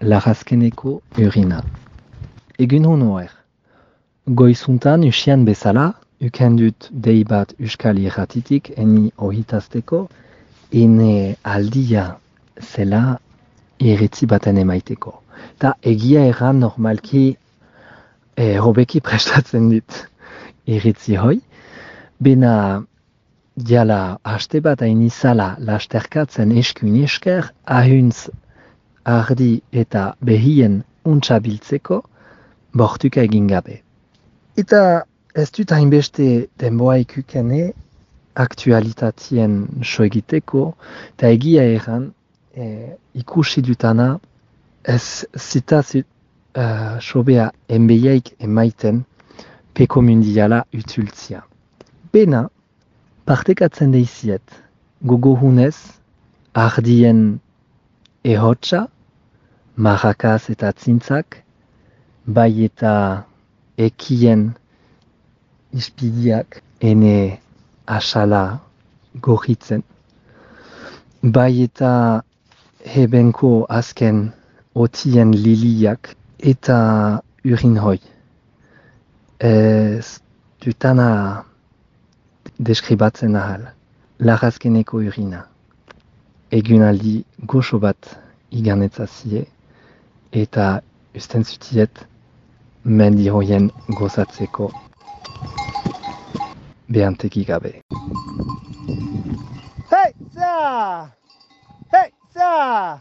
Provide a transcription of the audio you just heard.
larazkeneko urina. Egun honoer. Goizuntan usian bezala, ukendut dei bat uskal irratitik eni ohitazteko, ene aldia zela iritzi baten emaiteko. Ta egia erran normalki e, hobeki prestatzen dit iritzi hoi, bena diala haste bat hain izala lasterkatzen eskuin esker, ahuntz ardi eta behien untxabiltzeko, bortuka egin gabe. Eta ez dut hainbeste denboa ikukene aktualitatien so egiteko, eta egia erran e, ikusi dutana ez zita zit, uh, sobea enbeiaik emaiten peko mundiala utultzia. Bena, partekatzen deiziet, gogohunez, ardien ehotsa, marrakaz eta tzintzak, bai eta ekien ispidiak ene asala gorritzen, bai eta hebenko azken otien liliak eta urin hoi. Ez dutana deskribatzen ahal, larazkeneko urina. Egunaldi goxo bat iganetzazie eta usten zutiet mendi hoien gozatzeko behanteki gabe. Hey, za! Hey, za!